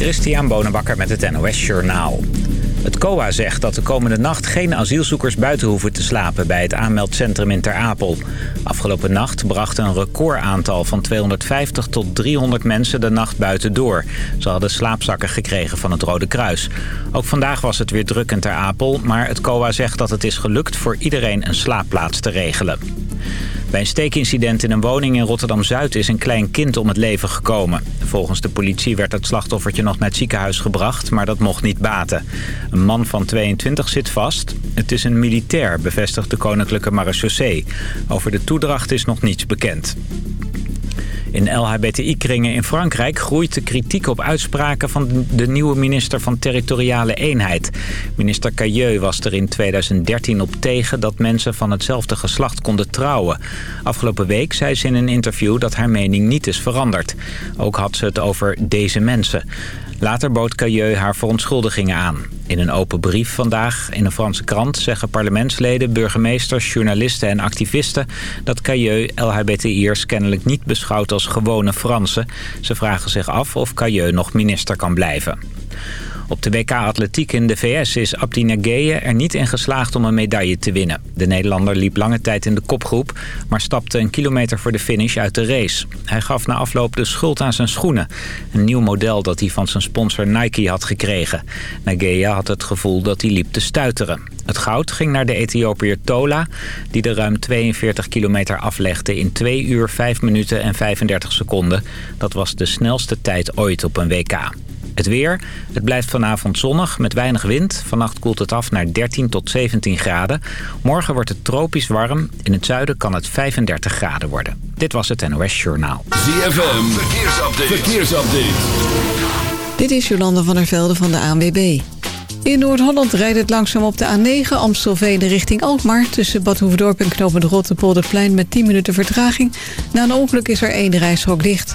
Christian Bonenbakker met het NOS Journaal. Het COA zegt dat de komende nacht geen asielzoekers buiten hoeven te slapen bij het aanmeldcentrum in Ter Apel. Afgelopen nacht bracht een recordaantal van 250 tot 300 mensen de nacht buiten door. Ze hadden slaapzakken gekregen van het Rode Kruis. Ook vandaag was het weer druk in Ter Apel, maar het COA zegt dat het is gelukt voor iedereen een slaapplaats te regelen. Bij een steekincident in een woning in Rotterdam-Zuid is een klein kind om het leven gekomen. Volgens de politie werd het slachtoffertje nog naar het ziekenhuis gebracht, maar dat mocht niet baten. Een man van 22 zit vast. Het is een militair, bevestigt de Koninklijke Marechaussee. Over de toedracht is nog niets bekend. In LHBTI-kringen in Frankrijk groeit de kritiek op uitspraken van de nieuwe minister van Territoriale Eenheid. Minister Cailleux was er in 2013 op tegen dat mensen van hetzelfde geslacht konden trouwen. Afgelopen week zei ze in een interview dat haar mening niet is veranderd. Ook had ze het over deze mensen. Later bood Cailleux haar verontschuldigingen aan. In een open brief vandaag in een Franse krant zeggen parlementsleden, burgemeesters, journalisten en activisten dat Cailleux LHBTI'ers kennelijk niet beschouwt als gewone Fransen. Ze vragen zich af of Cailleux nog minister kan blijven. Op de WK Atletiek in de VS is Abdi Nageye er niet in geslaagd om een medaille te winnen. De Nederlander liep lange tijd in de kopgroep, maar stapte een kilometer voor de finish uit de race. Hij gaf na afloop de schuld aan zijn schoenen. Een nieuw model dat hij van zijn sponsor Nike had gekregen. Nageye had het gevoel dat hij liep te stuiteren. Het goud ging naar de Ethiopiër Tola, die de ruim 42 kilometer aflegde in 2 uur 5 minuten en 35 seconden. Dat was de snelste tijd ooit op een WK. Het weer. Het blijft vanavond zonnig met weinig wind. Vannacht koelt het af naar 13 tot 17 graden. Morgen wordt het tropisch warm. In het zuiden kan het 35 graden worden. Dit was het NOS Journaal. ZFM. Verkeersupdate. Verkeersupdate. Dit is Jolande van der Velde van de ANWB. In Noord-Holland rijdt het langzaam op de A9 Amstelveen richting Alkmaar... tussen Bad Hoefdorp en Knopen de Rotterpolderplein met 10 minuten vertraging. Na een ongeluk is er één reishok dicht.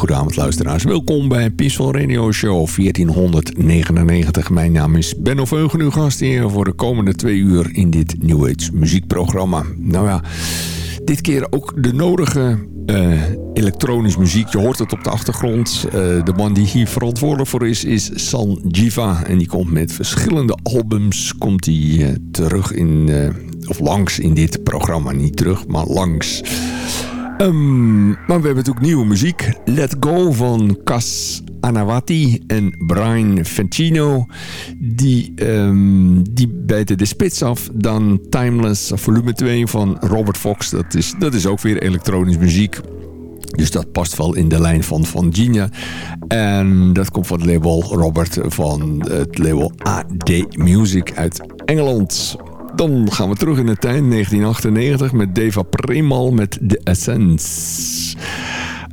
Hele goede avond luisteraars. Welkom bij Peaceful Radio Show 1499. Mijn naam is Benno Veugen, uw gast hier voor de komende twee uur in dit New Age muziekprogramma. Nou ja, dit keer ook de nodige uh, elektronisch muziek. Je hoort het op de achtergrond. Uh, de man die hier verantwoordelijk voor is, is San Jiva. En die komt met verschillende albums komt hij, uh, terug in, of langs in dit programma. Niet terug, maar langs. Um, maar we hebben natuurlijk nieuwe muziek. Let Go van Cas Anawati en Brian Fencino. Die, um, die bijten de spits af. Dan Timeless volume 2 van Robert Fox. Dat is, dat is ook weer elektronisch muziek. Dus dat past wel in de lijn van Van Gina. En dat komt van het label Robert van het label AD Music uit Engeland. Dan gaan we terug in de tijd, 1998, met Deva Premal met The Essence.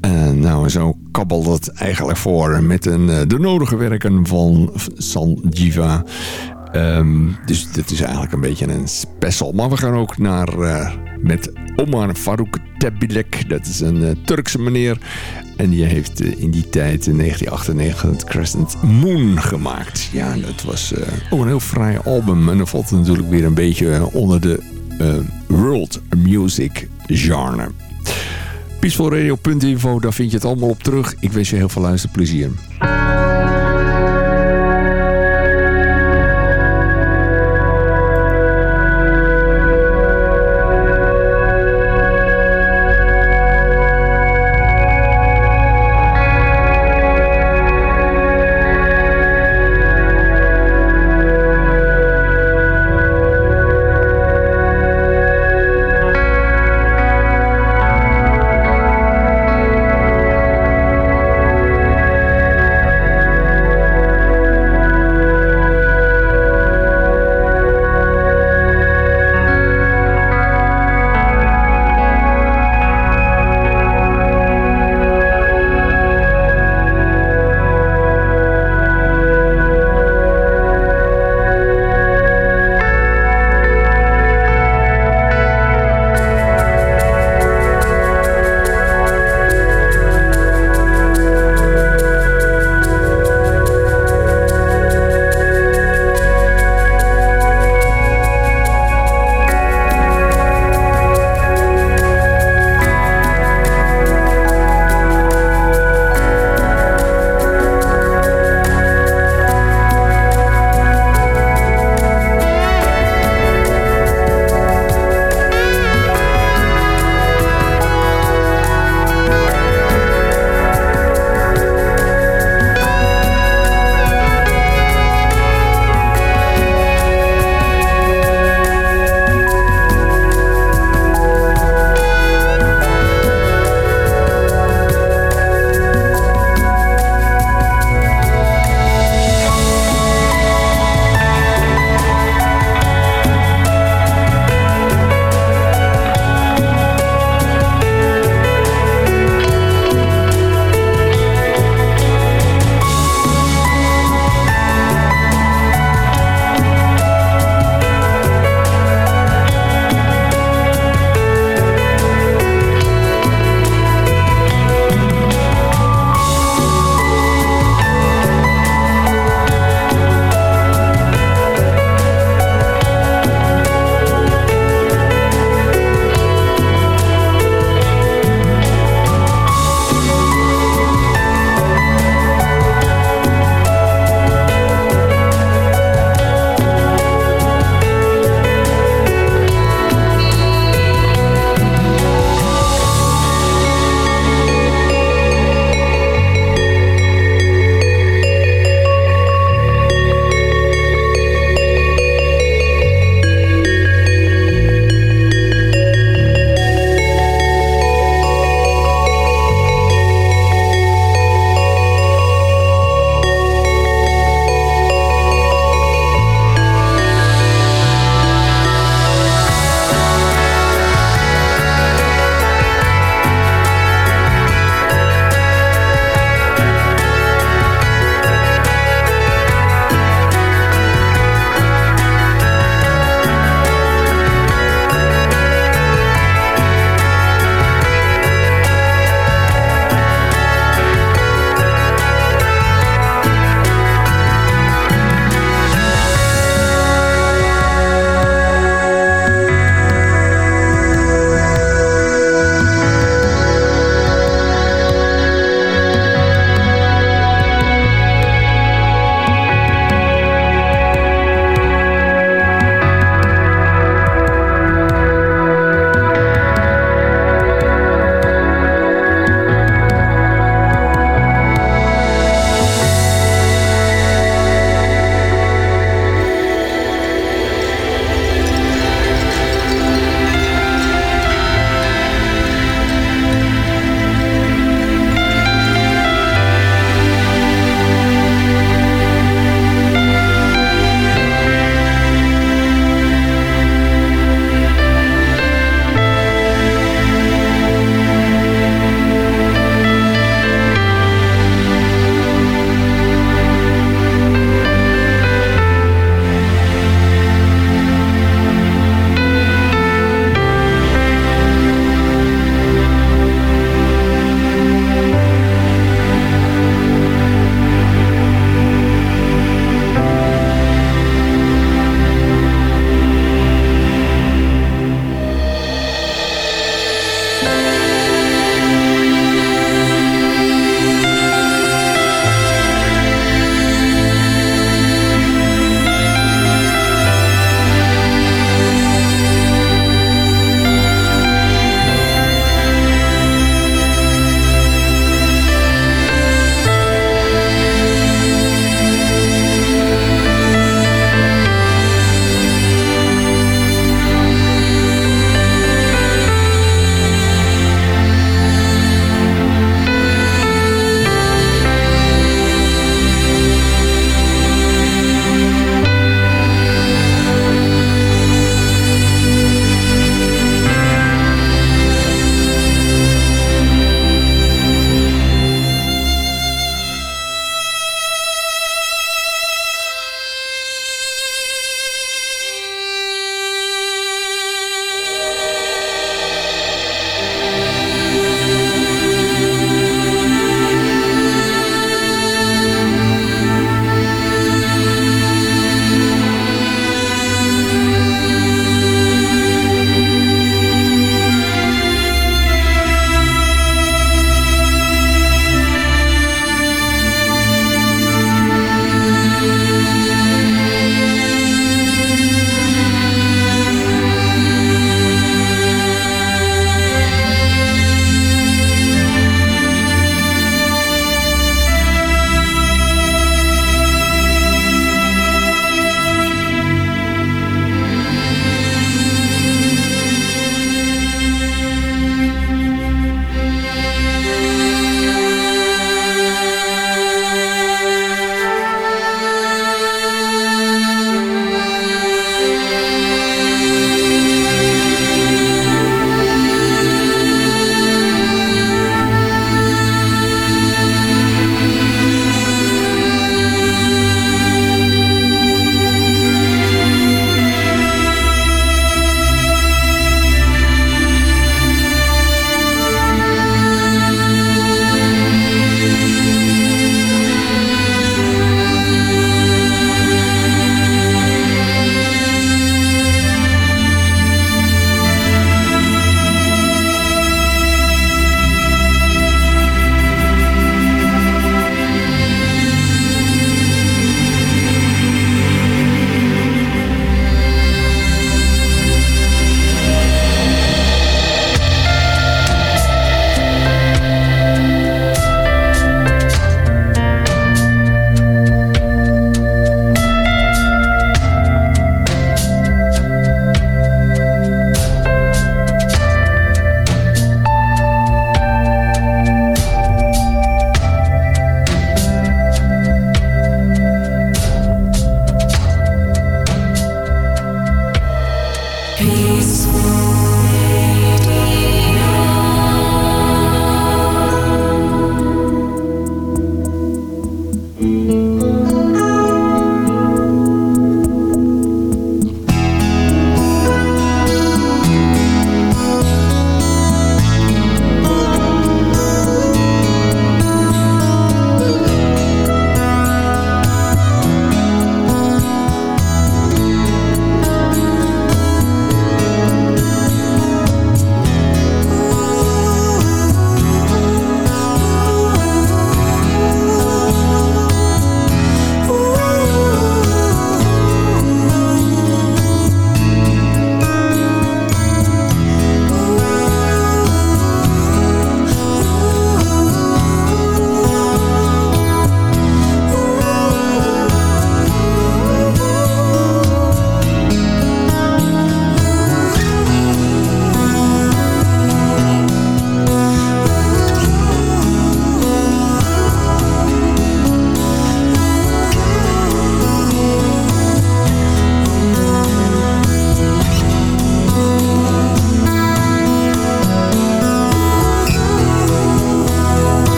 En nou, zo kabbelt het eigenlijk voor met een, eh, de nodige werken van Sanjiva. Um, dus dit is eigenlijk een beetje een special. Maar we gaan ook naar uh, met Omar Farouk Tebilek. Dat is een uh, Turkse meneer. En die heeft uh, in die tijd, in 1998, het Crescent Moon gemaakt. Ja, dat was ook een heel fraai album. En dat valt natuurlijk weer een beetje onder de world music genre. Peacefulradio.info, daar vind je het allemaal op terug. Ik wens je heel veel luisterplezier.